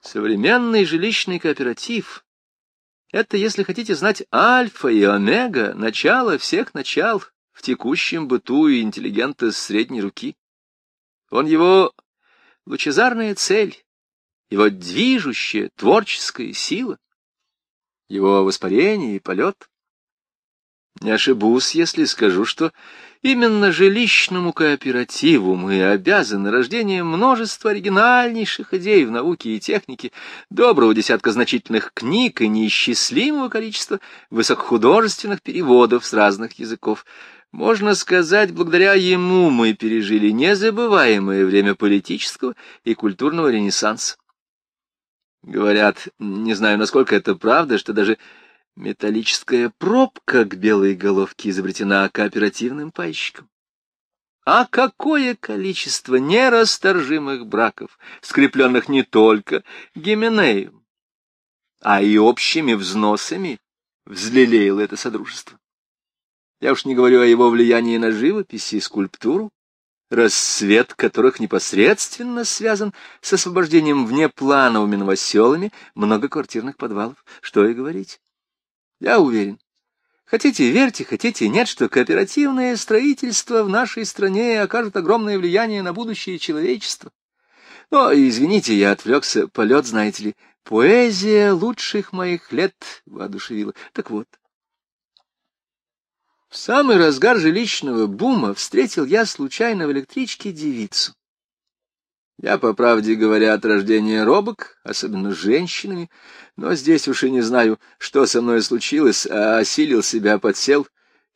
Современный жилищный кооператив — это, если хотите знать, альфа и омега, начало всех начал в текущем быту и интеллигента средней руки. Он его лучезарная цель, его движущая творческая сила, его воспарение и полет. Не ошибусь, если скажу, что именно жилищному кооперативу мы обязаны рождением множества оригинальнейших идей в науке и технике, доброго десятка значительных книг и неисчислимого количества высокохудожественных переводов с разных языков. Можно сказать, благодаря ему мы пережили незабываемое время политического и культурного ренессанса. Говорят, не знаю, насколько это правда, что даже металлическая пробка к белой головке изобретена кооперативным пайщиком. А какое количество нерасторжимых браков, скрепленных не только гименеем, а и общими взносами, взлелеяло это содружество. Я уж не говорю о его влиянии на живопись и скульптуру, рассвет которых непосредственно связан с освобождением внеплановыми новоселами многоквартирных подвалов. Что и говорить. Я уверен. Хотите верьте, хотите нет, что кооперативное строительство в нашей стране окажет огромное влияние на будущее человечества. Но, извините, я отвлекся, полет, знаете ли, поэзия лучших моих лет воодушевила. Так вот, в самый разгар жилищного бума встретил я случайно в электричке девицу. Я, по правде говоря, от рождения робок, особенно с женщинами, но здесь уж и не знаю, что со мной случилось, а осилил себя, подсел.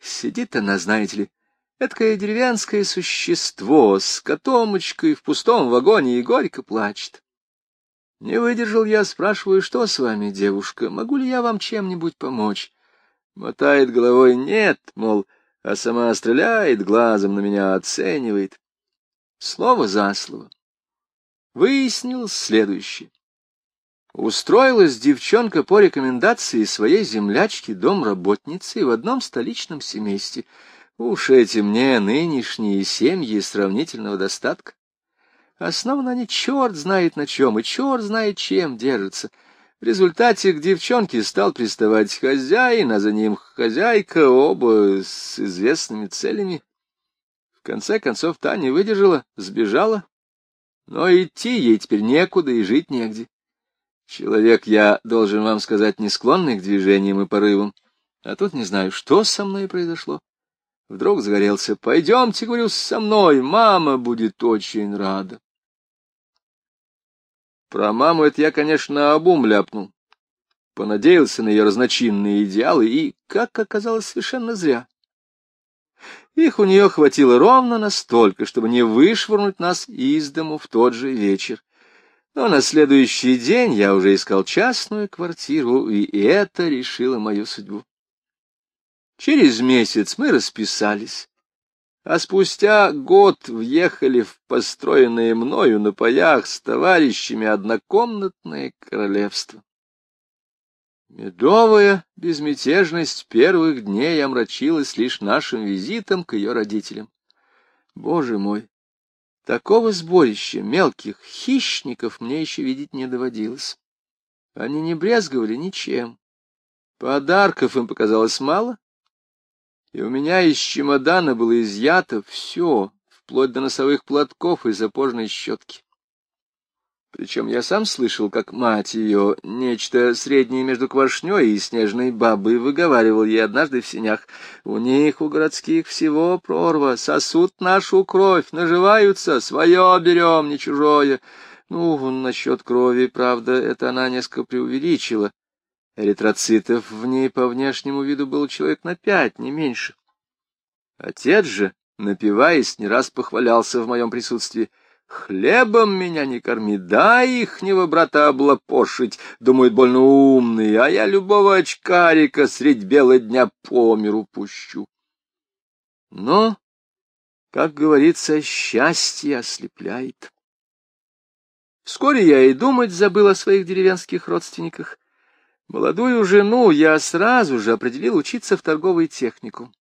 Сидит она, знаете ли, эткое деревенское существо с котомочкой в пустом вагоне и горько плачет. Не выдержал я, спрашиваю, что с вами, девушка, могу ли я вам чем-нибудь помочь? Мотает головой «нет», мол, а сама стреляет, глазом на меня оценивает. Слово за слово. Выяснилось следующее. Устроилась девчонка по рекомендации своей землячки домработницы в одном столичном семействе. Уж эти мне нынешние семьи сравнительного достатка. Основано они черт знает на чем, и черт знает чем держатся — в результате к девчонке стал приставать хозяин, а за ним хозяйка, оба с известными целями. В конце концов, та не выдержала, сбежала. Но идти ей теперь некуда и жить негде. Человек, я должен вам сказать, не склонный к движениям и порывам. А тут не знаю, что со мной произошло. Вдруг загорелся. Пойдемте, говорю, со мной, мама будет очень рада. Про маму это я, конечно, обум ляпнул. Понадеялся на ее разночинные идеалы и, как оказалось, совершенно зря. Их у нее хватило ровно настолько, чтобы не вышвырнуть нас из дому в тот же вечер. Но на следующий день я уже искал частную квартиру, и это решило мою судьбу. Через месяц мы расписались а спустя год въехали в построенное мною на паях с товарищами однокомнатное королевство. Медовая безмятежность первых дней омрачилась лишь нашим визитом к ее родителям. Боже мой, такого сборища мелких хищников мне еще видеть не доводилось. Они не брезговали ничем. Подарков им показалось мало, и у меня из чемодана было изъято все, вплоть до носовых платков и запорной щетки. Причем я сам слышал, как мать ее, нечто среднее между квашней и снежной бабой, выговаривал ей однажды в сенях. У них, у городских, всего прорва, сосут нашу кровь, наживаются, свое берем, не чужое. Ну, насчет крови, правда, это она несколько преувеличила. Эритроцитов в ней по внешнему виду был человек на пять, не меньше. Отец же, напиваясь, не раз похвалялся в моем присутствии. «Хлебом меня не корми, дай ихнего брата облапошить, думают, больно умный, а я любого очкарика средь бела дня по миру пущу». Но, как говорится, счастье ослепляет. Вскоре я и думать забыл о своих деревенских родственниках. Молодую жену я сразу же определил учиться в торговый техникум.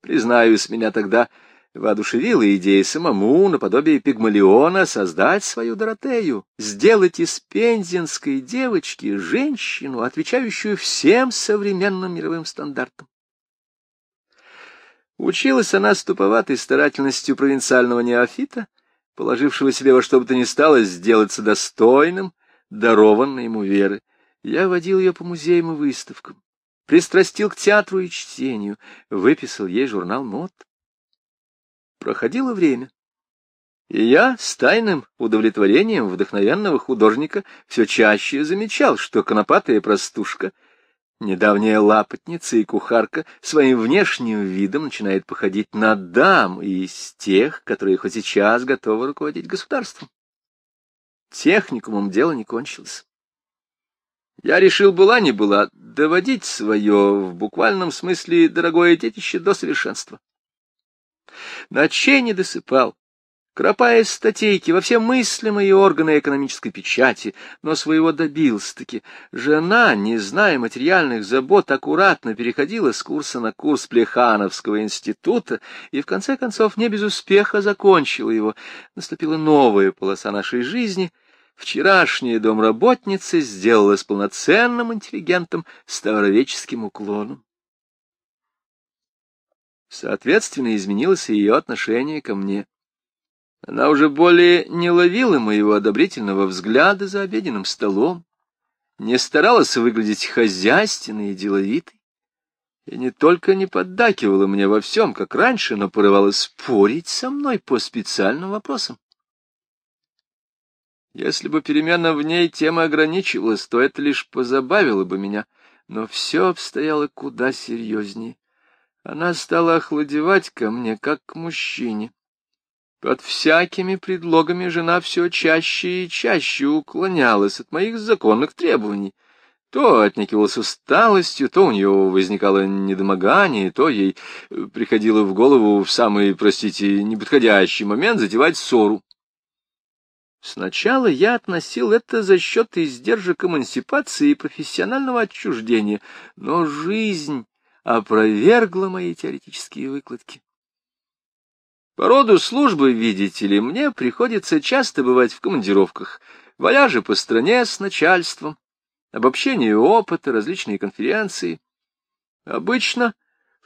Признаюсь, меня тогда воодушевила идея самому, наподобие Пигмалиона, создать свою Доротею, сделать из пензенской девочки женщину, отвечающую всем современным мировым стандартам. Училась она с туповатой старательностью провинциального неофита, положившего себе во что бы то ни стало сделаться достойным, дарованной ему веры. Я водил ее по музеям и выставкам, пристрастил к театру и чтению, выписал ей журнал мод. Проходило время. И я с тайным удовлетворением вдохновенного художника все чаще замечал, что конопатая простушка, недавняя лапотница и кухарка, своим внешним видом начинает походить на дам из тех, которые хоть сейчас готовы руководить государством. Техникумом дело не кончилось. Я решил, была не была, доводить свое, в буквальном смысле, дорогое детище до совершенства. Ночей не досыпал, кропая статейки во все мыслимые органы экономической печати, но своего добился-таки. Жена, не зная материальных забот, аккуратно переходила с курса на курс Плехановского института и, в конце концов, не без успеха закончила его. Наступила новая полоса нашей жизни — Вчерашняя домработница сделалась полноценным интеллигентом с старовеческим уклоном. Соответственно, изменилось и ее отношение ко мне. Она уже более не ловила моего одобрительного взгляда за обеденным столом, не старалась выглядеть хозяйственной и деловитой, и не только не поддакивала мне во всем, как раньше, но порывалась спорить со мной по специальным вопросам. Если бы перемена в ней тема ограничивалась, то это лишь позабавило бы меня, но все обстояло куда серьезнее. Она стала охладевать ко мне, как к мужчине. Под всякими предлогами жена все чаще и чаще уклонялась от моих законных требований. То отнекивалась усталостью, то у нее возникало недомогание, то ей приходило в голову в самый, простите, неподходящий момент затевать ссору. Сначала я относил это за счет издержек эмансипации и профессионального отчуждения, но жизнь опровергла мои теоретические выкладки. По роду службы, видите ли, мне приходится часто бывать в командировках, вояжи по стране с начальством, обобщение опыта, различные конференции. Обычно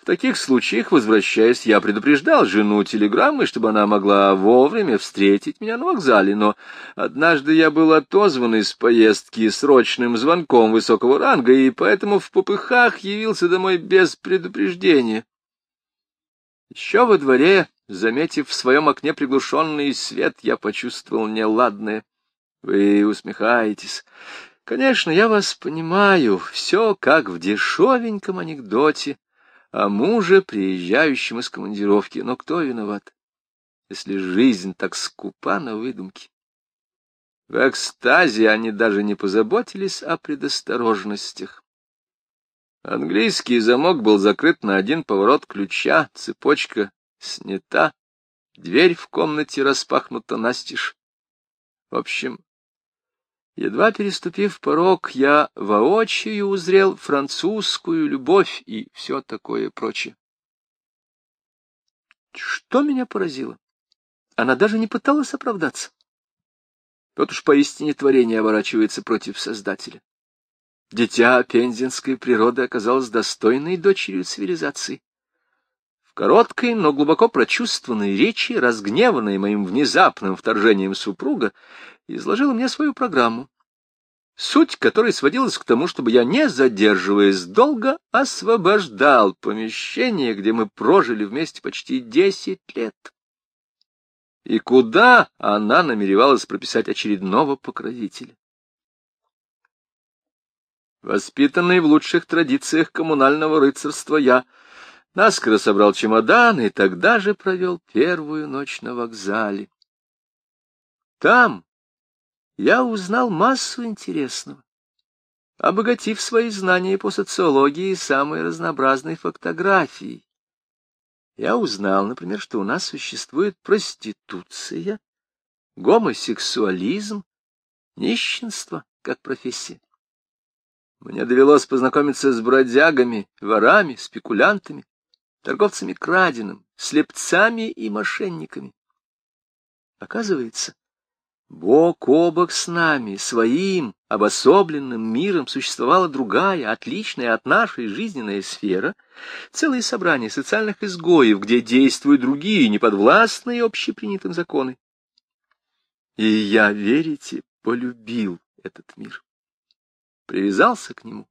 таких случаях, возвращаясь, я предупреждал жену телеграммой, чтобы она могла вовремя встретить меня на вокзале, но однажды я был отозван из поездки срочным звонком высокого ранга, и поэтому в попыхах явился домой без предупреждения. Еще во дворе, заметив в своем окне приглушенный свет, я почувствовал неладное. Вы усмехаетесь. Конечно, я вас понимаю, все как в дешевеньком анекдоте о муже, приезжающем из командировки. Но кто виноват, если жизнь так скупа на выдумки? В экстазе они даже не позаботились о предосторожностях. Английский замок был закрыт на один поворот ключа, цепочка снята, дверь в комнате распахнута настежь. В общем, Едва переступив порог, я воочию узрел французскую любовь и все такое прочее. Что меня поразило? Она даже не пыталась оправдаться. Вот уж поистине творение оборачивается против Создателя. Дитя пензенской природы оказалось достойной дочерью цивилизации. В короткой, но глубоко прочувствованной речи, разгневанной моим внезапным вторжением супруга, изложила мне свою программу, суть которой сводилась к тому, чтобы я, не задерживаясь долго, освобождал помещение, где мы прожили вместе почти десять лет. И куда она намеревалась прописать очередного покровителя? Воспитанный в лучших традициях коммунального рыцарства я наскоро собрал чемодан и тогда же провел первую ночь на вокзале. Там, я узнал массу интересного, обогатив свои знания по социологии самой разнообразной фактографией. Я узнал, например, что у нас существует проституция, гомосексуализм, нищенство как профессия. Мне довелось познакомиться с бродягами, ворами, спекулянтами, торговцами краденым, слепцами и мошенниками. Оказывается, бок о бок с нами, своим обособленным миром существовала другая, отличная от нашей жизненная сфера, целое собрание социальных изгоев, где действуют другие, неподвластные общепринятым законы. И я, верите, полюбил этот мир. Привязался к нему.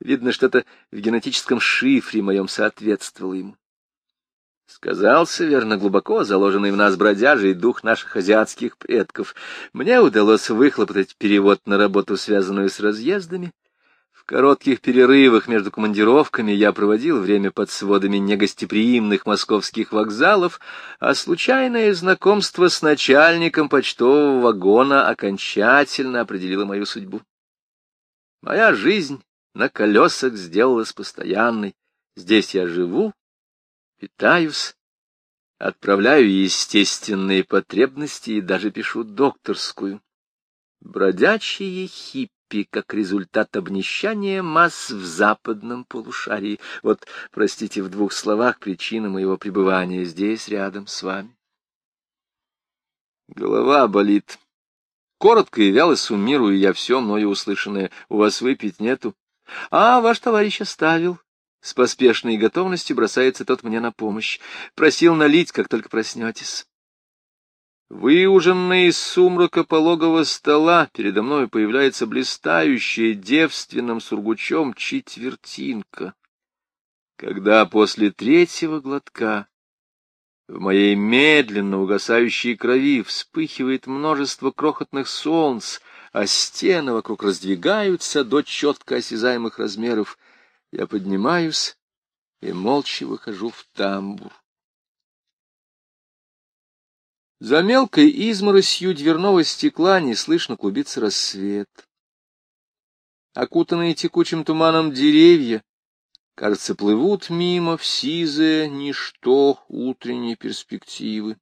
Видно, что-то в генетическом шифре моем соответствовало ему. Сказался, верно, глубоко заложенный в нас бродяжий дух наших азиатских предков. Мне удалось выхлопотать перевод на работу, связанную с разъездами. В коротких перерывах между командировками я проводил время под сводами негостеприимных московских вокзалов, а случайное знакомство с начальником почтового вагона окончательно определило мою судьбу. Моя жизнь на колесах сделалась постоянной. Здесь я живу, питаюсь, отправляю естественные потребности и даже пишу докторскую. Бродячие хиппи как результат обнищания масс в западном полушарии. Вот, простите, в двух словах причина моего пребывания здесь, рядом с вами. Голова болит. Коротко и вяло суммирую я все мною услышанное. У вас выпить нету? А, ваш товарищ оставил. С поспешной готовностью бросается тот мне на помощь. Просил налить, как только проснетесь. Выуженная из сумрака пологого стола, передо мной появляется блистающая девственным сургучом четвертинка. Когда после третьего глотка в моей медленно угасающей крови вспыхивает множество крохотных солнц, а стены вокруг раздвигаются до четко осязаемых размеров, я поднимаюсь и молча выхожу в тамбур. За мелкой изморосью дверного стекла неслышно клубится рассвет. Окутанные текучим туманом деревья, кажется, плывут мимо в сизое ничто утренней перспективы.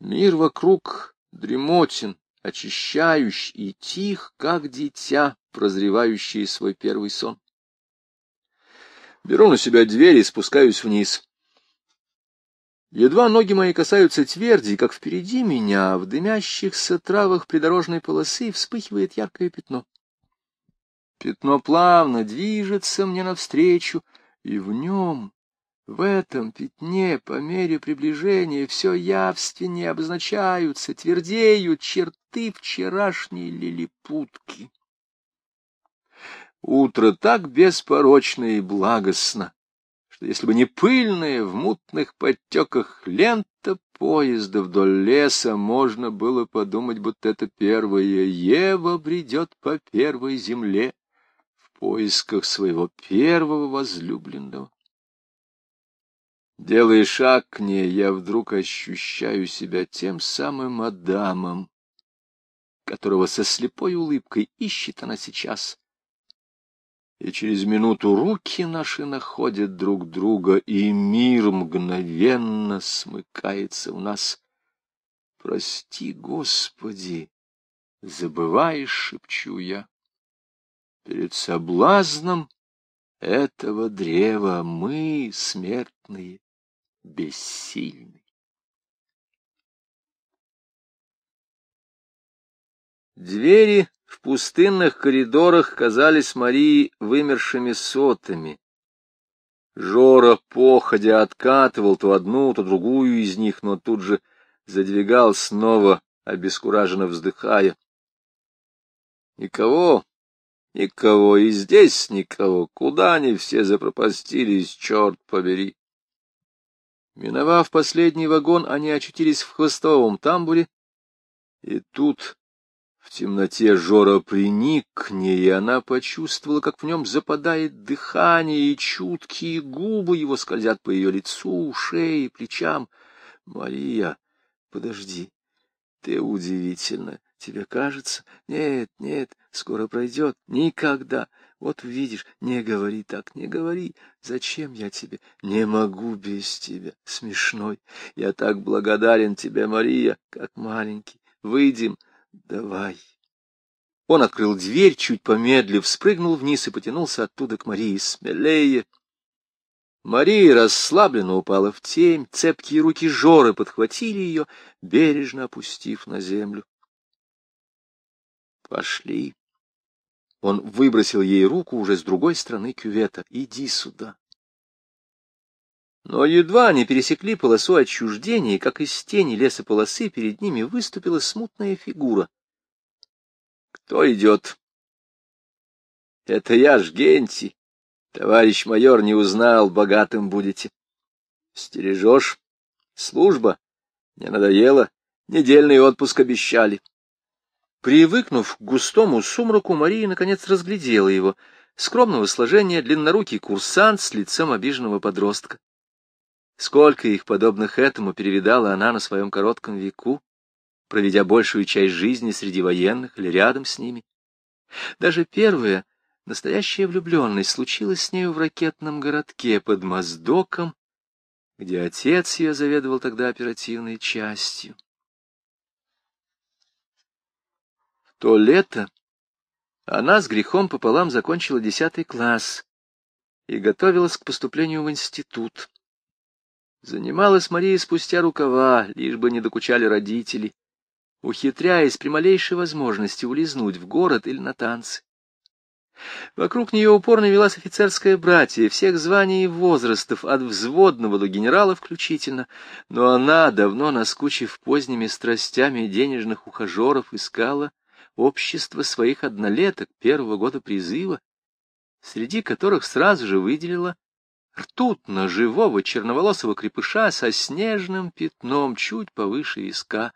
Мир вокруг дремотен, очищающий и тих, как дитя, прозревающие свой первый сон. Беру на себя дверь и спускаюсь вниз. Едва ноги мои касаются тверди, как впереди меня, в дымящихся травах придорожной полосы, вспыхивает яркое пятно. Пятно плавно движется мне навстречу, и в нем, в этом пятне, по мере приближения, все явственнее обозначаются, твердеют черты вчерашней лилипутки. Утро так беспорочно и благостно, что если бы не пыльная в мутных подтеках лента поезда вдоль леса, можно было подумать, будто это первая Ева бредет по первой земле в поисках своего первого возлюбленного. Делая шаг к ней, я вдруг ощущаю себя тем самым Адамом, которого со слепой улыбкой ищет она сейчас, и через минуту руки наши находят друг друга, и мир мгновенно смыкается у нас. Прости, Господи, забываешь, шепчу я. Перед соблазном этого древа мы, смертные, бессильны. Двери в пустынных коридорах казались Марии вымершими сотами. Жора походя откатывал то одну, то другую из них, но тут же задвигал снова, обескураженно вздыхая. Никого, никого, и здесь никого. Куда они все запропастились, черт побери? Миновав последний вагон, они очутились в хвостовом тамбуре, и тут темноте Жора приник к ней, и она почувствовала, как в нем западает дыхание, и чуткие губы его скользят по ее лицу, шее, плечам. — Мария, подожди, ты удивительна. Тебе кажется? Нет, нет, скоро пройдет. Никогда. Вот увидишь. Не говори так, не говори. Зачем я тебе? Не могу без тебя. Смешной. Я так благодарен тебе, Мария, как маленький. Выйдем. Давай. Он открыл дверь, чуть помедлив, спрыгнул вниз и потянулся оттуда к Марии. Смелее! Мария расслабленно упала в тень, цепкие руки Жоры подхватили ее, бережно опустив на землю. «Пошли!» Он выбросил ей руку уже с другой стороны кювета. «Иди сюда!» Но едва они пересекли полосу отчуждения, как из тени лесополосы перед ними выступила смутная фигура. «Кто идет?» «Это я ж Генти!» Товарищ майор не узнал, богатым будете. Стережешь? Служба? Не надоело? Недельный отпуск обещали. Привыкнув к густому сумраку, Мария наконец разглядела его. Скромного сложения, длиннорукий курсант с лицом обиженного подростка. Сколько их, подобных этому, перевидала она на своем коротком веку, проведя большую часть жизни среди военных или рядом с ними. Даже первая, Настоящая влюбленность случилась с нею в ракетном городке под Моздоком, где отец ее заведовал тогда оперативной частью. В то лето она с грехом пополам закончила десятый класс и готовилась к поступлению в институт. Занималась Мария спустя рукава, лишь бы не докучали родители, ухитряясь при малейшей возможности улизнуть в город или на танцы. Вокруг нее упорно велась офицерская братья, всех званий и возрастов, от взводного до генерала включительно, но она, давно наскучив поздними страстями денежных ухажеров, искала общество своих однолеток первого года призыва, среди которых сразу же выделила ртутно живого черноволосого крепыша со снежным пятном чуть повыше виска.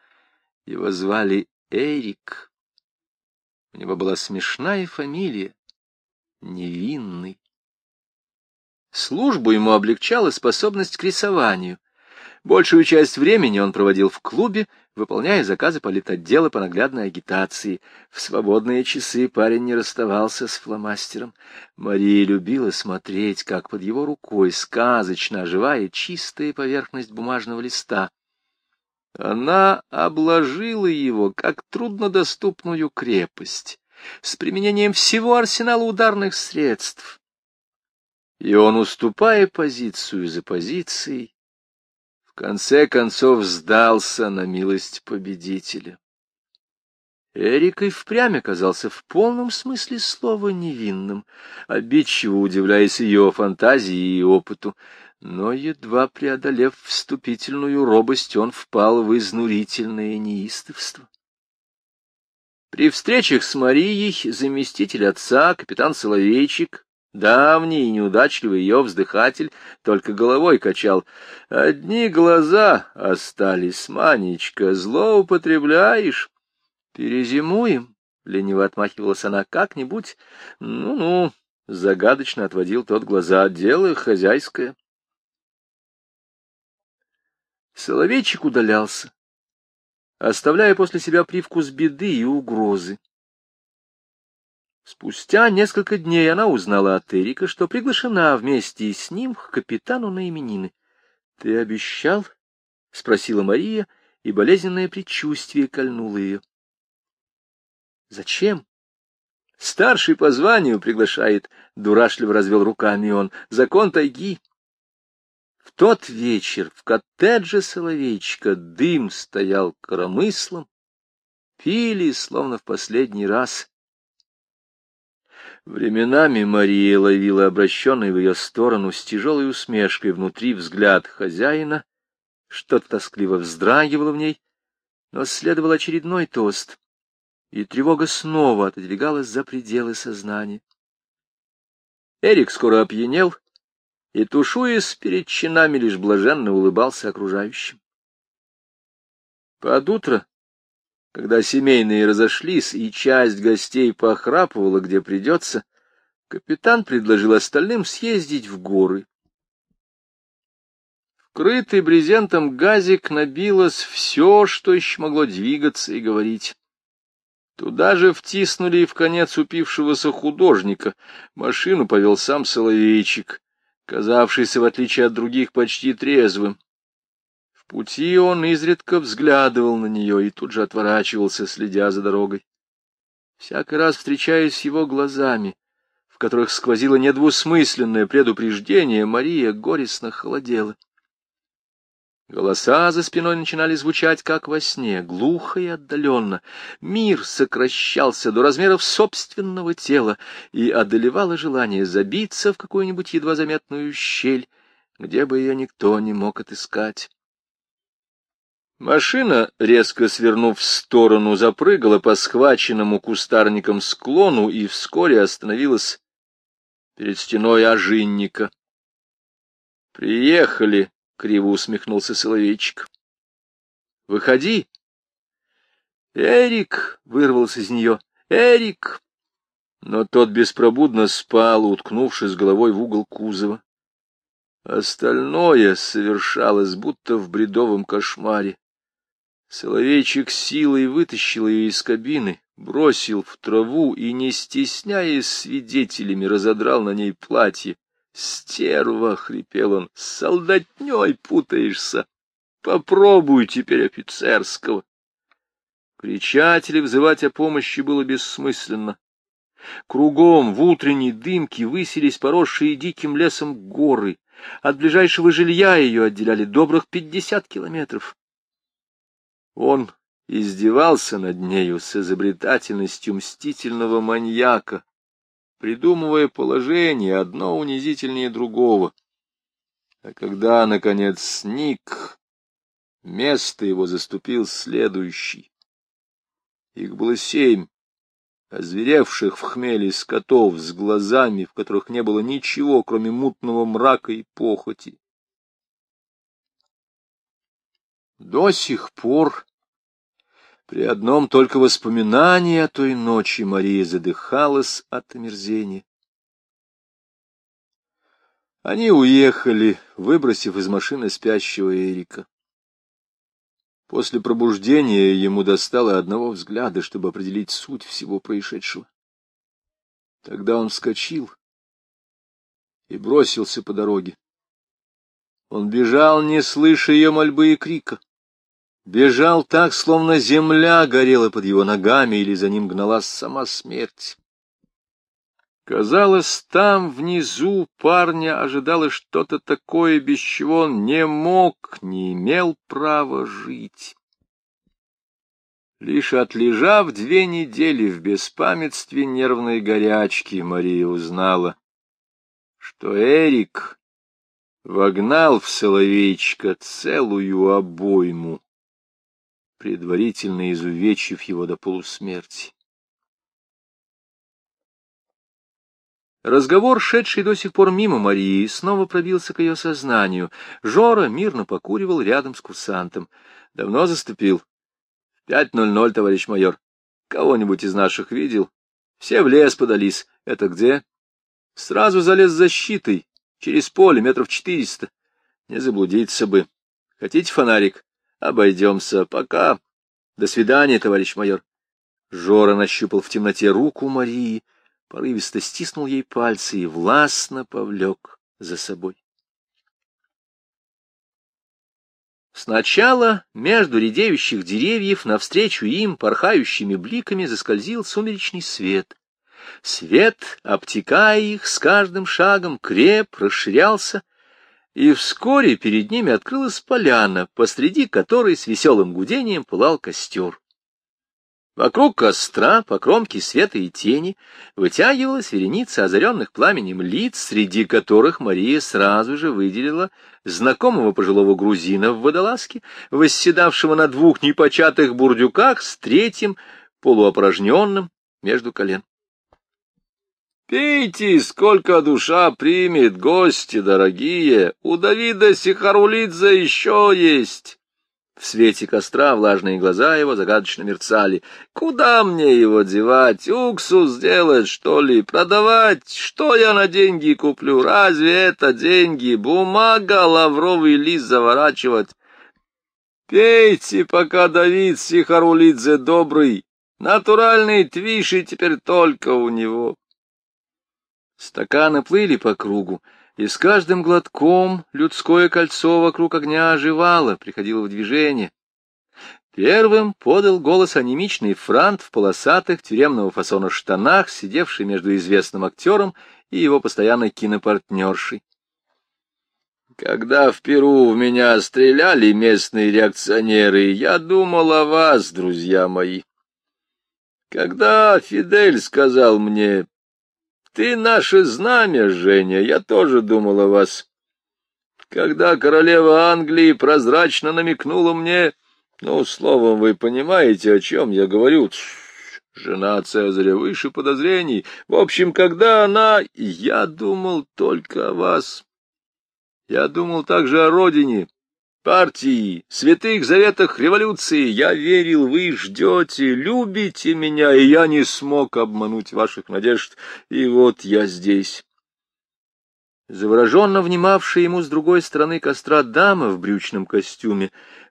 Его звали Эрик. У него была смешная фамилия невинный. Службу ему облегчала способность к рисованию. Большую часть времени он проводил в клубе, выполняя заказы политотдела по наглядной агитации. В свободные часы парень не расставался с фломастером. Мария любила смотреть, как под его рукой сказочно оживает чистая поверхность бумажного листа. Она обложила его, как труднодоступную крепость с применением всего арсенала ударных средств. И он, уступая позицию за позицией, конце концов сдался на милость победителя. Эрик и впрямь оказался в полном смысле слова невинным, обидчиво удивляясь ее фантазии и опыту, но, едва преодолев вступительную робость, он впал в изнурительное неистовство. При встречах с Марией заместитель отца, капитан Соловейчик, давний и неудачливый ее вздыхатель, только головой качал. Одни глаза остались, Манечка, злоупотребляешь. Перезимуем, — лениво отмахивалась она, — как-нибудь. Ну-ну, загадочно отводил тот глаза, дело хозяйское. Соловейчик удалялся оставляя после себя привкус беды и угрозы. Спустя несколько дней она узнала от Эрика, что приглашена вместе с ним к капитану на именины. — Ты обещал? — спросила Мария, и болезненное предчувствие кольнуло ее. — Зачем? — Старший по званию приглашает, — дурашливо развел руками он. — Закон тайги тот вечер в коттедже Соловейчика дым стоял коромыслом, пили, словно в последний раз. Временами Мария ловила обращенный в ее сторону с тяжелой усмешкой внутри взгляд хозяина, что-то тоскливо вздрагивало в ней, но следовал очередной тост, и тревога снова отодвигалась за пределы сознания. Эрик скоро опьянел, и, тушуясь перед чинами, лишь блаженно улыбался окружающим. Под утро, когда семейные разошлись и часть гостей похрапывала, где придется, капитан предложил остальным съездить в горы. Вкрытый брезентом газик набилось все, что еще могло двигаться и говорить. Туда же втиснули и в конец упившегося художника. Машину повел сам Соловейчик казавшийся, в отличие от других, почти трезвым. Пути он изредка взглядывал на нее и тут же отворачивался, следя за дорогой. Всякий раз, встречаясь с его глазами, в которых сквозило недвусмысленное предупреждение, Мария горестно холодела. Голоса за спиной начинали звучать, как во сне, глухо и отдаленно. Мир сокращался до размеров собственного тела, и одолевало желание забиться в какую-нибудь едва заметную щель, где бы ее никто не мог отыскать. Машина, резко свернув в сторону, запрыгала по схваченному кустарником склону и вскоре остановилась перед стеной ожинника. «Приехали!» — криво усмехнулся Соловейчик. «Выходи!» «Эрик!» — вырвался из нее. «Эрик!» Но тот беспробудно спал, уткнувшись головой в угол кузова. Остальное совершалось будто в бредовом кошмаре. Соловейчик силой вытащил ее из кабины, бросил в траву и, не стесняясь свидетелями, разодрал на ней платье. «Стерва!» — хрипел он. «С солдатней путаешься! Попробуй теперь офицерского!» Кричать или взывать о помощи было бессмысленно. Кругом в утренней дымке высились поросшие диким лесом горы. От ближайшего жилья ее отделяли добрых пятьдесят километров. Он издевался над нею с изобретательностью мстительного маньяка, придумывая положение одно унизительнее другого. А когда, наконец, сник, место его заступил следующий. Их было семь, озверевших в хмеле скотов с глазами, в которых не было ничего, кроме мутного мрака и похоти. До сих пор при одном только воспоминании о той ночи Мария задыхалась от омерзения. Они уехали, выбросив из машины спящего Эрика. После пробуждения ему достало одного взгляда, чтобы определить суть всего происшедшего. Тогда он вскочил и бросился по дороге. Он бежал, не слыша ее мольбы и крика. Бежал так, словно земля горела под его ногами, или за ним гналась сама смерть. Казалось, там внизу парня ожидало что-то такое, без чего он не мог, не имел права жить. Лишь отлежав две недели в беспамятстве нервной горячки, Мария узнала, что Эрик вогнал в Соловейчика целую обойму предварительно изувечив его до полусмерти. Разговор, шедший до сих пор мимо Марии, снова пробился к ее сознанию. Жора мирно покуривал рядом с курсантом. Давно заступил. — Пять ноль ноль, товарищ майор. Кого-нибудь из наших видел? Все в лес подались. Это где? Сразу залез защитой. Через поле, метров четыреста. Не заблудиться бы. Хотите фонарик? Обойдемся. Пока. До свидания, товарищ майор. Жора нащупал в темноте руку Марии, порывисто стиснул ей пальцы и властно повлек за собой. Сначала между редеющих деревьев навстречу им порхающими бликами заскользил сумеречный свет. Свет, обтекая их с каждым шагом, креп, расширялся, и вскоре перед ними открылась поляна, посреди которой с веселым гудением пылал костер. Вокруг костра, по кромке света и тени, вытягивалась вереница озаренных пламенем лиц, среди которых Мария сразу же выделила знакомого пожилого грузина в водолазке, восседавшего на двух непочатых бурдюках с третьим, полуопорожненным, между колен. Пейте, сколько душа примет, гости дорогие, у Давида Сихарулидзе еще есть. В свете костра влажные глаза его загадочно мерцали. Куда мне его девать? Уксус сделать, что ли? Продавать? Что я на деньги куплю? Разве это деньги? Бумага, лавровый лист заворачивать. Пейте, пока Давид Сихарулидзе добрый. Натуральные твиши теперь только у него. Стаканы плыли по кругу, и с каждым глотком людское кольцо вокруг огня оживало, приходило в движение. Первым подал голос анемичный франт в полосатых тюремного фасона штанах, сидевший между известным актером и его постоянной кинопартнершей. Когда в Перу в меня стреляли местные реакционеры, я думал о вас, друзья мои. Когда Фидель сказал мне, «Ты наше знамя, Женя», я тоже думал о вас. Когда королева Англии прозрачно намекнула мне, ну, словом, вы понимаете, о чем я говорю, жена Цезаря выше подозрений. В общем, когда она... Я думал только о вас. Я думал также о родине, партии, святых заветах революции. Я верил, вы ждете, любите меня, и я не смог обмануть ваших надежд. И вот я здесь. Завороженно внимавшая ему с другой стороны костра дама в брючном костюме,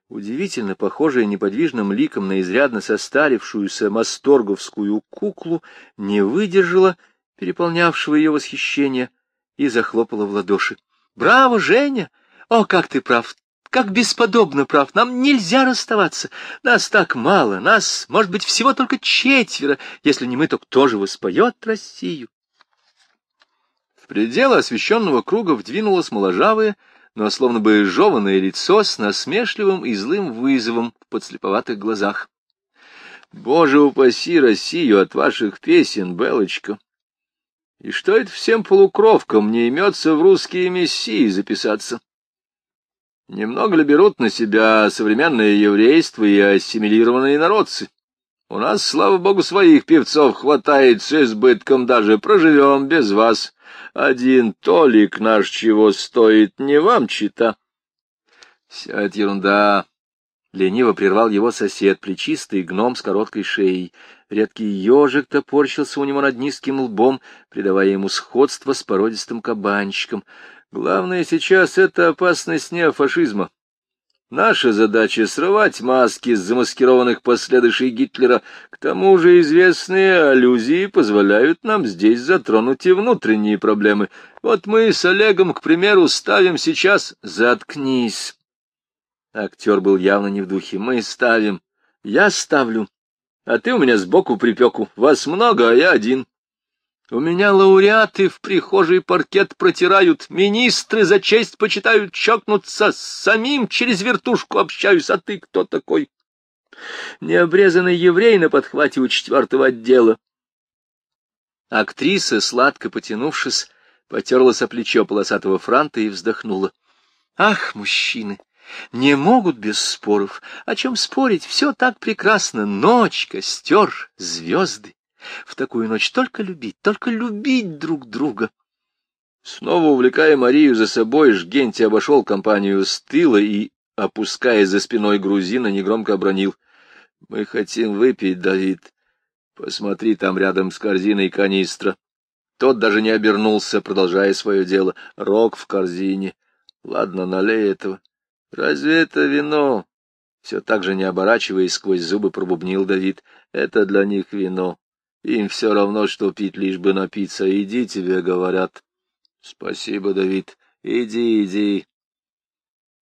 удивительно похожая неподвижным ликом на изрядно состарившуюся масторговскую куклу, не выдержала переполнявшего ее восхищения и захлопала в ладоши. Браво, Женя! О, как ты прав! Как бесподобно прав! Нам нельзя расставаться. Нас так мало, нас, может быть, всего только четверо. Если не мы, то кто же воспоет Россию? В пределы освещенного круга вдвинулось моложавое, но словно бы жеванное лицо с насмешливым и злым вызовом в подслеповатых глазах. «Боже упаси Россию от ваших песен, Белочка!» И что это всем полукровкам не имется в русские мессии записаться? Немного ли берут на себя современное еврейство и ассимилированные народцы? У нас, слава богу, своих певцов хватает с избытком, даже проживем без вас. Один Толик наш чего стоит, не вам чита. Вся эта ерунда. Лениво прервал его сосед, плечистый гном с короткой шеей. Редкий ежик топорщился у него над низким лбом, придавая ему сходство с породистым кабанчиком. Главное сейчас — это опасность неофашизма. Наша задача — срывать маски с замаскированных последующей Гитлера. К тому же известные аллюзии позволяют нам здесь затронуть и внутренние проблемы. Вот мы с Олегом, к примеру, ставим сейчас «Заткнись». Актер был явно не в духе. «Мы ставим. Я ставлю а ты у меня сбоку припеку. Вас много, а я один. У меня лауреаты в прихожей паркет протирают, министры за честь почитают чокнуться, с самим через вертушку общаюсь, а ты кто такой? Необрезанный еврей на подхвате у четвертого отдела. Актриса, сладко потянувшись, потерлась о плечо полосатого франта и вздохнула. Ах, мужчины! Не могут без споров. О чем спорить? Все так прекрасно. Ночь, костер, звезды. В такую ночь только любить, только любить друг друга. Снова увлекая Марию за собой, Жгенти обошел компанию с тыла и, опуская за спиной грузина, негромко обронил. — Мы хотим выпить, Давид. Посмотри, там рядом с корзиной канистра. Тот даже не обернулся, продолжая свое дело. Рог в корзине. Ладно, налей этого. Разве это вино? Все так же не оборачиваясь сквозь зубы, пробубнил Давид. Это для них вино. Им все равно, что пить, лишь бы напиться. Иди, тебе говорят. Спасибо, Давид. Иди, иди.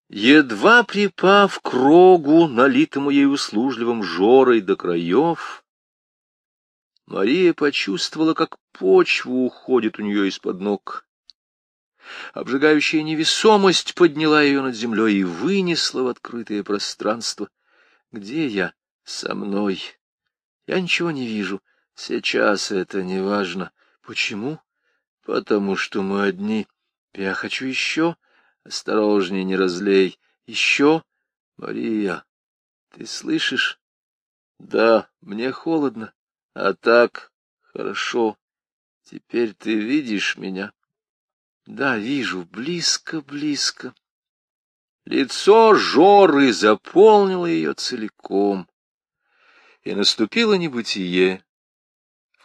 Едва припав к рогу, налитому ей услужливым жорой до краев, Мария почувствовала, как почва уходит у нее из-под ног. Обжигающая невесомость подняла ее над землей и вынесла в открытое пространство. Где я? Со мной. Я ничего не вижу. Сейчас это не важно. Почему? Потому что мы одни. Я хочу еще. Осторожнее, не разлей. Еще? Мария, ты слышишь? Да, мне холодно. А так, хорошо. Теперь ты видишь меня? Да, вижу, близко-близко. Лицо Жоры заполнило ее целиком, и наступило небытие,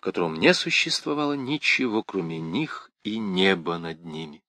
в котором не существовало ничего, кроме них и неба над ними.